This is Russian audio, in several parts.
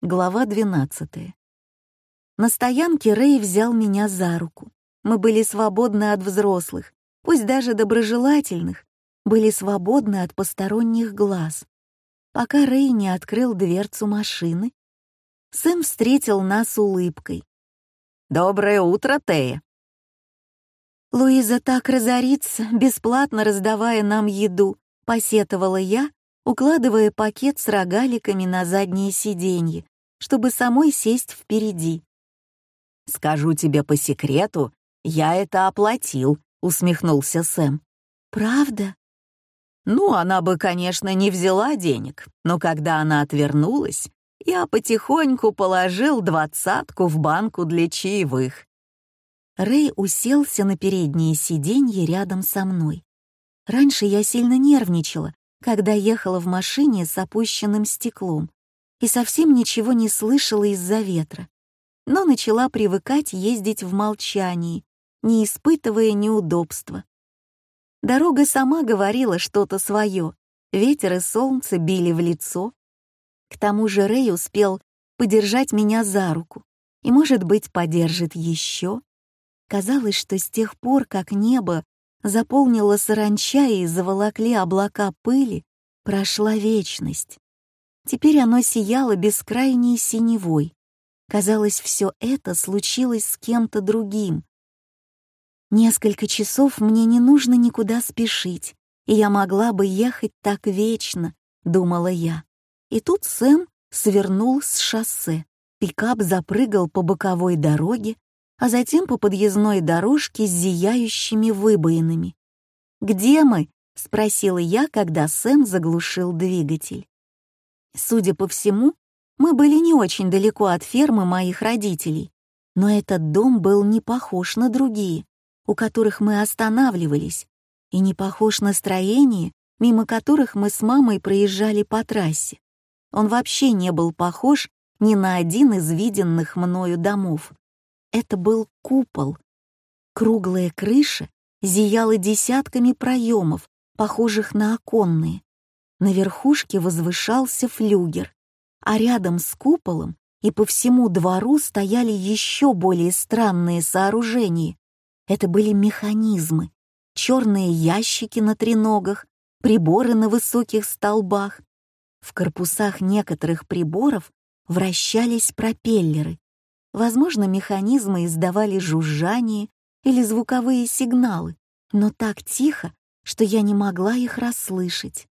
Глава 12. На стоянке Рэй взял меня за руку. Мы были свободны от взрослых, пусть даже доброжелательных, были свободны от посторонних глаз. Пока Рэй не открыл дверцу машины, Сэм встретил нас улыбкой. «Доброе утро, Тея!» Луиза так разорится, бесплатно раздавая нам еду, посетовала я, укладывая пакет с рогаликами на заднее сиденье, чтобы самой сесть впереди. «Скажу тебе по секрету, я это оплатил», — усмехнулся Сэм. «Правда?» Ну, она бы, конечно, не взяла денег, но когда она отвернулась, я потихоньку положил двадцатку в банку для чаевых. Рэй уселся на переднее сиденье рядом со мной. Раньше я сильно нервничала, когда ехала в машине с опущенным стеклом и совсем ничего не слышала из-за ветра, но начала привыкать ездить в молчании, не испытывая неудобства. Дорога сама говорила что-то свое, ветер и солнце били в лицо. К тому же Рэй успел подержать меня за руку и, может быть, подержит еще. Казалось, что с тех пор, как небо заполнила саранча и заволокли облака пыли, прошла вечность. Теперь оно сияло бескрайней синевой. Казалось, все это случилось с кем-то другим. Несколько часов мне не нужно никуда спешить, и я могла бы ехать так вечно, думала я. И тут Сэм свернул с шоссе. Пикап запрыгал по боковой дороге, а затем по подъездной дорожке с зияющими выбоинами. «Где мы?» — спросила я, когда Сэм заглушил двигатель. Судя по всему, мы были не очень далеко от фермы моих родителей, но этот дом был не похож на другие, у которых мы останавливались, и не похож на строение, мимо которых мы с мамой проезжали по трассе. Он вообще не был похож ни на один из виденных мною домов. Это был купол. Круглая крыша зияла десятками проемов, похожих на оконные. На верхушке возвышался флюгер, а рядом с куполом и по всему двору стояли еще более странные сооружения. Это были механизмы, черные ящики на треногах, приборы на высоких столбах. В корпусах некоторых приборов вращались пропеллеры, Возможно, механизмы издавали жужжание или звуковые сигналы, но так тихо, что я не могла их расслышать.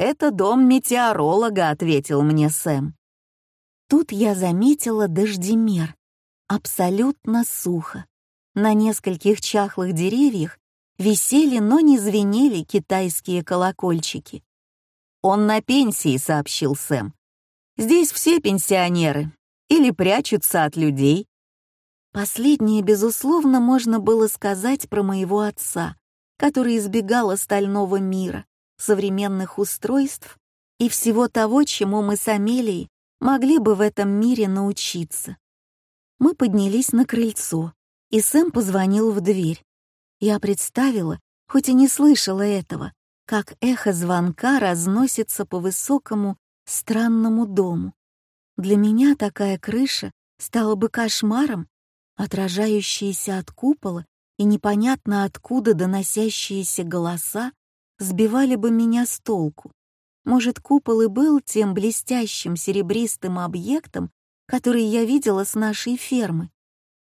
«Это дом метеоролога», — ответил мне Сэм. Тут я заметила дождемер. Абсолютно сухо. На нескольких чахлых деревьях висели, но не звенели китайские колокольчики. «Он на пенсии», — сообщил Сэм. «Здесь все пенсионеры, или прячутся от людей. Последнее, безусловно, можно было сказать про моего отца, который избегал остального мира, современных устройств и всего того, чему мы с Амелией могли бы в этом мире научиться. Мы поднялись на крыльцо, и Сэм позвонил в дверь. Я представила, хоть и не слышала этого, как эхо звонка разносится по высокому, странному дому. Для меня такая крыша стала бы кошмаром, отражающиеся от купола и непонятно откуда доносящиеся голоса сбивали бы меня с толку. Может, купол и был тем блестящим серебристым объектом, который я видела с нашей фермы.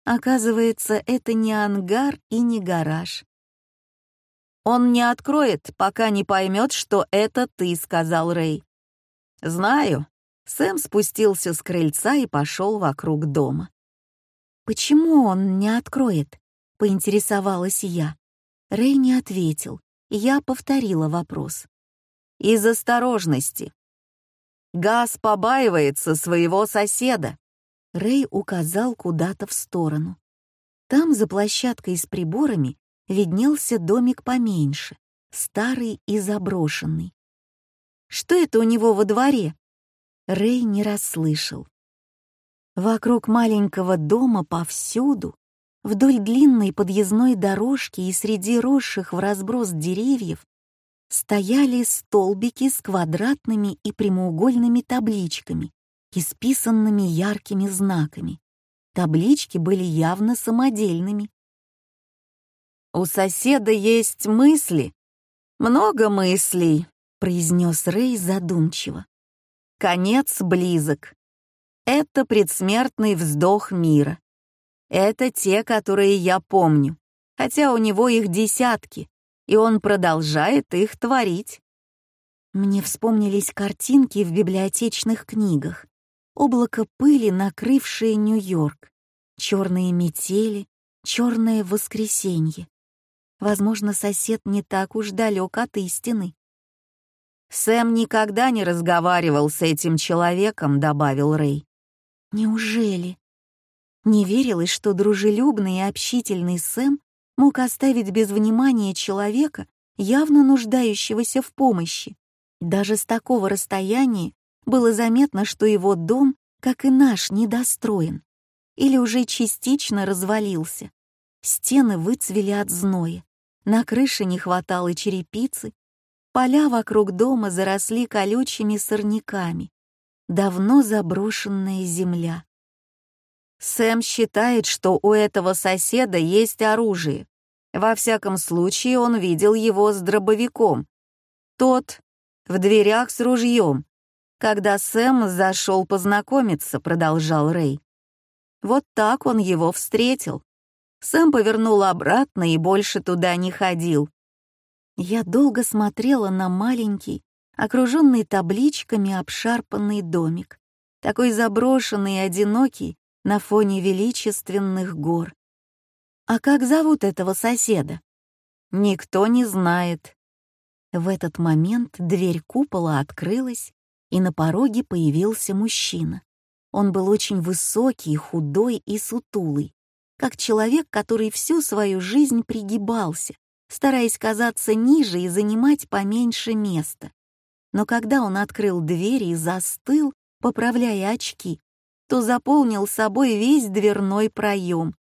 Оказывается, это не ангар и не гараж. «Он не откроет, пока не поймет, что это ты», — сказал Рэй. «Знаю, Сэм спустился с крыльца и пошел вокруг дома. «Почему он не откроет?» — поинтересовалась я. Рэй не ответил, я повторила вопрос. «Из осторожности. Газ побаивается своего соседа». Рэй указал куда-то в сторону. Там, за площадкой с приборами, виднелся домик поменьше, старый и заброшенный. «Что это у него во дворе?» Рэй не расслышал. Вокруг маленького дома повсюду, вдоль длинной подъездной дорожки и среди росших в разброс деревьев, стояли столбики с квадратными и прямоугольными табличками, исписанными яркими знаками. Таблички были явно самодельными. «У соседа есть мысли. Много мыслей», — произнес Рэй задумчиво. «Конец близок. Это предсмертный вздох мира. Это те, которые я помню, хотя у него их десятки, и он продолжает их творить. Мне вспомнились картинки в библиотечных книгах. Облако пыли, накрывшее Нью-Йорк. Черные метели, черное воскресенье. Возможно, сосед не так уж далек от истины. «Сэм никогда не разговаривал с этим человеком», — добавил Рэй. «Неужели?» Не верилось, что дружелюбный и общительный Сэм мог оставить без внимания человека, явно нуждающегося в помощи. Даже с такого расстояния было заметно, что его дом, как и наш, недостроен или уже частично развалился. Стены выцвели от зноя, на крыше не хватало черепицы, поля вокруг дома заросли колючими сорняками, давно заброшенная земля. Сэм считает, что у этого соседа есть оружие. Во всяком случае, он видел его с дробовиком. Тот в дверях с ружьем. Когда Сэм зашел познакомиться, продолжал Рэй. Вот так он его встретил. Сэм повернул обратно и больше туда не ходил. Я долго смотрела на маленький, окруженный табличками обшарпанный домик, такой заброшенный и одинокий на фоне величественных гор. А как зовут этого соседа? Никто не знает. В этот момент дверь купола открылась, и на пороге появился мужчина. Он был очень высокий, худой и сутулый, как человек, который всю свою жизнь пригибался, стараясь казаться ниже и занимать поменьше места. Но когда он открыл дверь и застыл, поправляя очки, то заполнил собой весь дверной проем.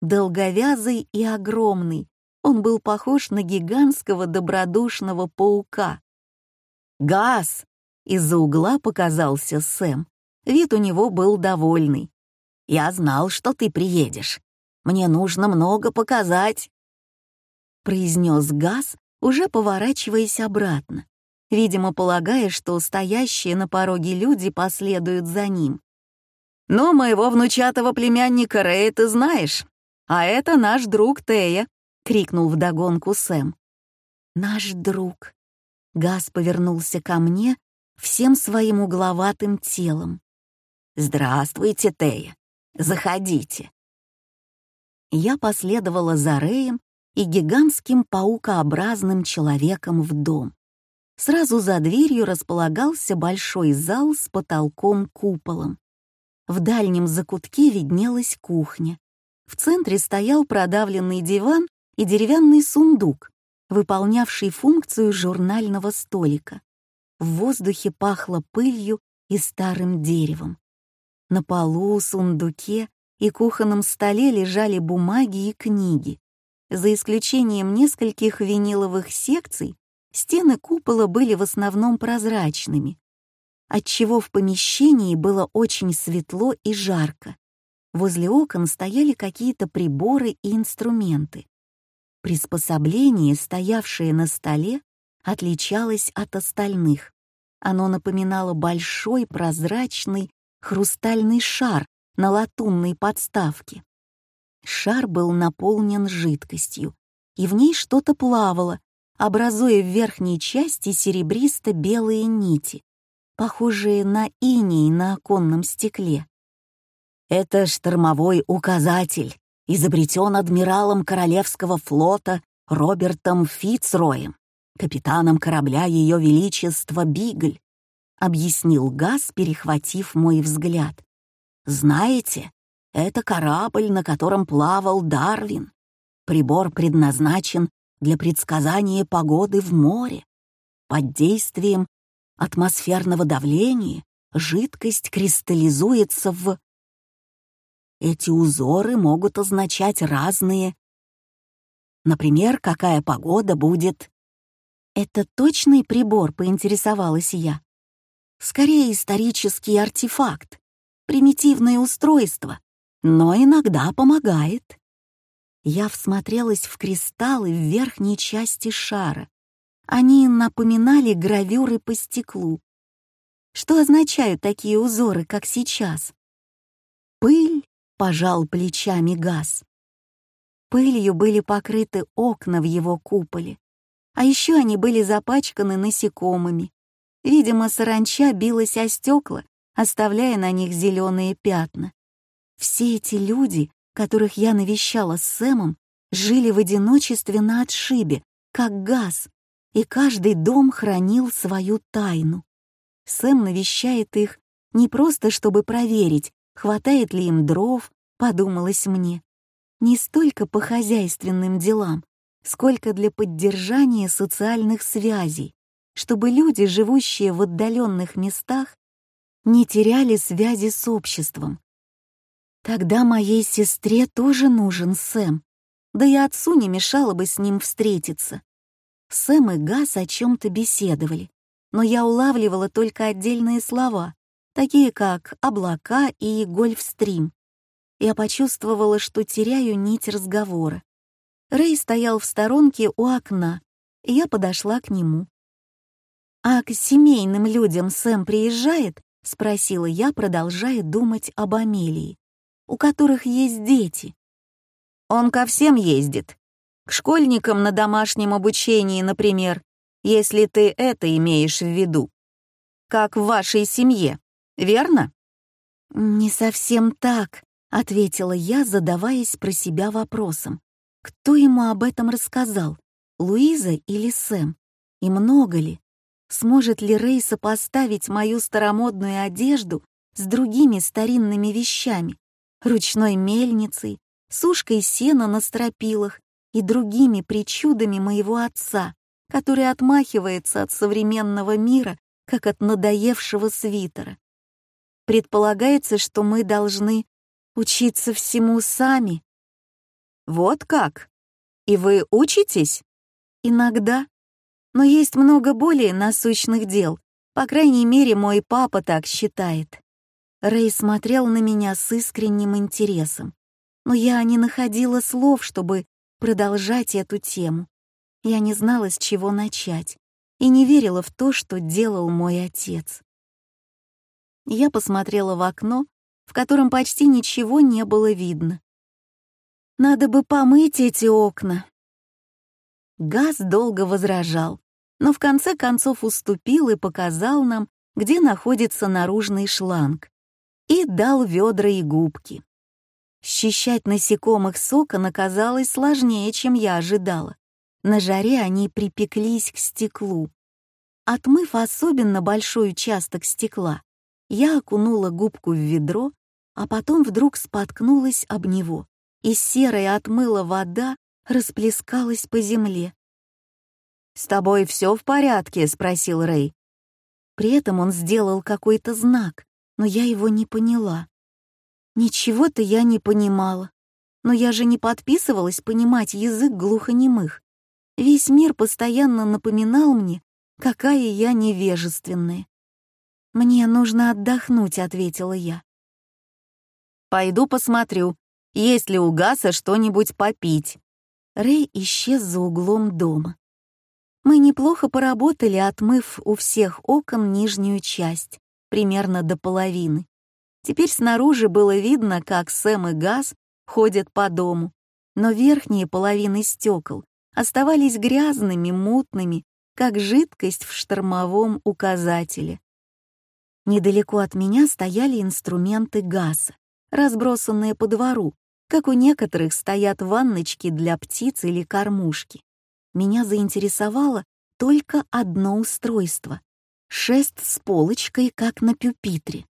Долговязый и огромный, он был похож на гигантского добродушного паука. «Газ!» — из-за угла показался Сэм. Вид у него был довольный. «Я знал, что ты приедешь. Мне нужно много показать», — произнес Газ, уже поворачиваясь обратно, видимо, полагая, что стоящие на пороге люди последуют за ним. «Но моего внучатого племянника Рэя ты знаешь, а это наш друг Тея», — крикнул вдогонку Сэм. «Наш друг». Газ повернулся ко мне всем своим угловатым телом. «Здравствуйте, Тея. Заходите». Я последовала за Рэем и гигантским паукообразным человеком в дом. Сразу за дверью располагался большой зал с потолком-куполом. В дальнем закутке виднелась кухня. В центре стоял продавленный диван и деревянный сундук, выполнявший функцию журнального столика. В воздухе пахло пылью и старым деревом. На полу, сундуке и кухонном столе лежали бумаги и книги. За исключением нескольких виниловых секций, стены купола были в основном прозрачными, отчего в помещении было очень светло и жарко. Возле окон стояли какие-то приборы и инструменты. Приспособление, стоявшее на столе, отличалось от остальных. Оно напоминало большой прозрачный хрустальный шар на латунной подставке. Шар был наполнен жидкостью, и в ней что-то плавало, образуя в верхней части серебристо-белые нити, похожие на иней на оконном стекле. Это штормовой указатель, изобретен адмиралом Королевского флота Робертом Фицроем, капитаном корабля Ее Величества Бигль, — объяснил Газ, перехватив мой взгляд. «Знаете, это корабль, на котором плавал Дарвин. Прибор предназначен для предсказания погоды в море. Под действием атмосферного давления жидкость кристаллизуется в... Эти узоры могут означать разные... Например, какая погода будет... «Это точный прибор?» — поинтересовалась я. Скорее исторический артефакт, примитивное устройство, но иногда помогает. Я всмотрелась в кристаллы в верхней части шара. Они напоминали гравюры по стеклу. Что означают такие узоры, как сейчас? Пыль, пожал плечами газ. Пылью были покрыты окна в его куполе, а еще они были запачканы насекомыми. Видимо, саранча билась о стекла, оставляя на них зеленые пятна. Все эти люди, которых я навещала с Сэмом, жили в одиночестве на отшибе, как газ, и каждый дом хранил свою тайну. Сэм навещает их не просто чтобы проверить, хватает ли им дров, подумалось мне, не столько по хозяйственным делам, сколько для поддержания социальных связей, чтобы люди, живущие в отдаленных местах, не теряли связи с обществом. Тогда моей сестре тоже нужен Сэм, да и отцу не мешало бы с ним встретиться. Сэм и Газ о чем-то беседовали, но я улавливала только отдельные слова, такие как «облака» и «гольфстрим». Я почувствовала, что теряю нить разговора. Рэй стоял в сторонке у окна, и я подошла к нему. «А к семейным людям Сэм приезжает?» — спросила я, продолжая думать об Амелии, у которых есть дети. «Он ко всем ездит. К школьникам на домашнем обучении, например, если ты это имеешь в виду. Как в вашей семье, верно?» «Не совсем так», — ответила я, задаваясь про себя вопросом. Кто ему об этом рассказал, Луиза или Сэм? И много ли? Сможет ли Рэй сопоставить мою старомодную одежду с другими старинными вещами, ручной мельницей, сушкой сена на стропилах и другими причудами моего отца, который отмахивается от современного мира, как от надоевшего свитера. Предполагается, что мы должны учиться всему сами. Вот как? И вы учитесь? Иногда. Но есть много более насущных дел. По крайней мере, мой папа так считает. Рэй смотрел на меня с искренним интересом. Но я не находила слов, чтобы продолжать эту тему. Я не знала, с чего начать, и не верила в то, что делал мой отец. Я посмотрела в окно, в котором почти ничего не было видно. Надо бы помыть эти окна. Газ долго возражал, но в конце концов уступил и показал нам, где находится наружный шланг, и дал ведра и губки. Счищать насекомых с окон оказалось сложнее, чем я ожидала. На жаре они припеклись к стеклу. Отмыв особенно большой участок стекла, я окунула губку в ведро, а потом вдруг споткнулась об него, и серая отмыла вода расплескалась по земле. «С тобой все в порядке?» — спросил Рэй. При этом он сделал какой-то знак, но я его не поняла. Ничего-то я не понимала. Но я же не подписывалась понимать язык глухонемых. Весь мир постоянно напоминал мне, какая я невежественная. «Мне нужно отдохнуть», — ответила я. «Пойду посмотрю, есть ли у Гаса что-нибудь попить». Рэй исчез за углом дома. Мы неплохо поработали, отмыв у всех окон нижнюю часть, примерно до половины. Теперь снаружи было видно, как Сэм и Газ ходят по дому, но верхние половины стекол оставались грязными, мутными, как жидкость в штормовом указателе. Недалеко от меня стояли инструменты газа, разбросанные по двору, как у некоторых стоят ванночки для птиц или кормушки. Меня заинтересовало только одно устройство — шест с полочкой, как на пюпитре.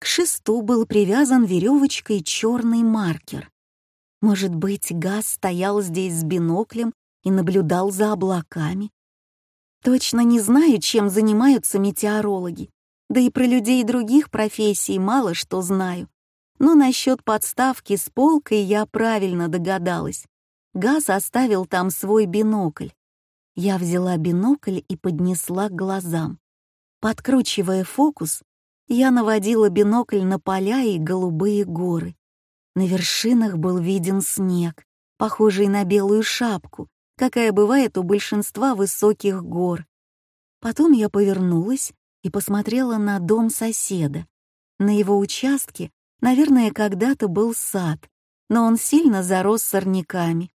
К шесту был привязан веревочкой черный маркер. Может быть, Газ стоял здесь с биноклем и наблюдал за облаками. Точно не знаю, чем занимаются метеорологи, да и про людей других профессий мало что знаю. Но насчет подставки с полкой я правильно догадалась. Газ оставил там свой бинокль. Я взяла бинокль и поднесла к глазам. Подкручивая фокус, я наводила бинокль на поля и голубые горы. На вершинах был виден снег, похожий на белую шапку, какая бывает у большинства высоких гор. Потом я повернулась и посмотрела на дом соседа. На его участке, наверное, когда-то был сад, но он сильно зарос сорняками.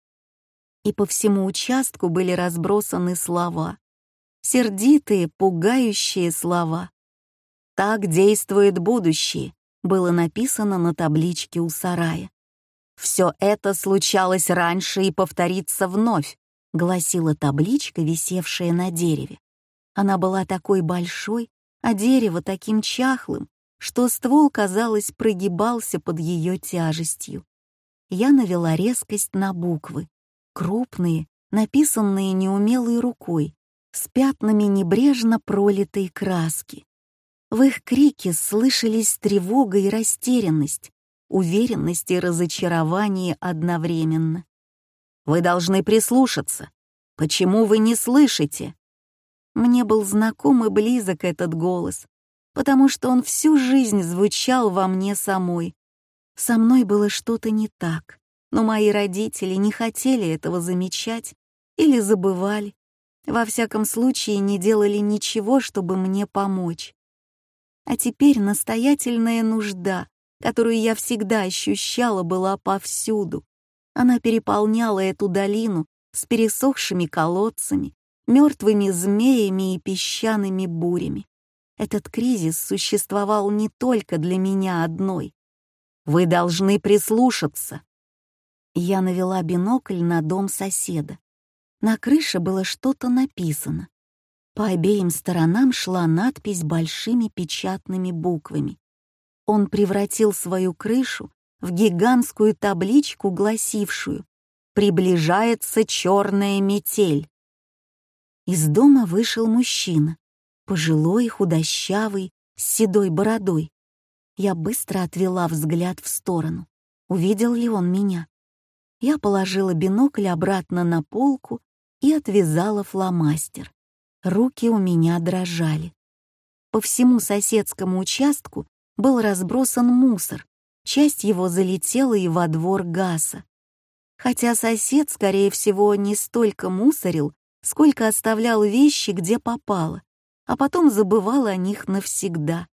И по всему участку были разбросаны слова. Сердитые, пугающие слова. «Так действует будущее», было написано на табличке у сарая. «Все это случалось раньше и повторится вновь», — гласила табличка, висевшая на дереве. Она была такой большой, а дерево таким чахлым, что ствол, казалось, прогибался под ее тяжестью. Я навела резкость на буквы, крупные, написанные неумелой рукой, с пятнами небрежно пролитой краски. В их крике слышались тревога и растерянность, уверенность и разочарование одновременно. «Вы должны прислушаться. Почему вы не слышите?» Мне был знаком и близок этот голос, потому что он всю жизнь звучал во мне самой. Со мной было что-то не так, но мои родители не хотели этого замечать или забывали. Во всяком случае, не делали ничего, чтобы мне помочь. А теперь настоятельная нужда, которую я всегда ощущала, была повсюду. Она переполняла эту долину с пересохшими колодцами, мертвыми змеями и песчаными бурями. Этот кризис существовал не только для меня одной. Вы должны прислушаться. Я навела бинокль на дом соседа. На крыше было что-то написано. По обеим сторонам шла надпись большими печатными буквами. Он превратил свою крышу в гигантскую табличку, гласившую «Приближается черная метель». Из дома вышел мужчина, пожилой, худощавый, с седой бородой. Я быстро отвела взгляд в сторону. Увидел ли он меня? Я положила бинокль обратно на полку и отвязала фломастер. Руки у меня дрожали. По всему соседскому участку был разбросан мусор, часть его залетела и во двор Гаса. Хотя сосед, скорее всего, не столько мусорил, сколько оставлял вещи, где попало, а потом забывал о них навсегда.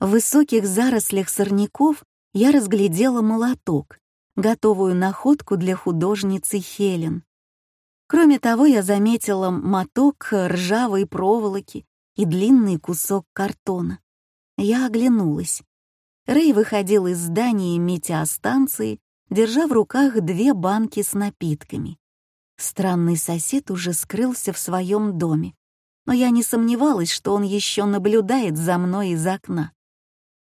В высоких зарослях сорняков я разглядела молоток, готовую находку для художницы Хелен. Кроме того, я заметила моток ржавой проволоки и длинный кусок картона. Я оглянулась. Рэй выходил из здания метеостанции, держа в руках две банки с напитками. Странный сосед уже скрылся в своем доме, но я не сомневалась, что он еще наблюдает за мной из окна.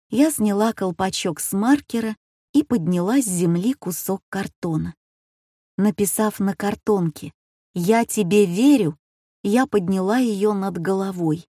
Я сняла колпачок с маркера и подняла с земли кусок картона. Написав на картонке «Я тебе верю», я подняла ее над головой.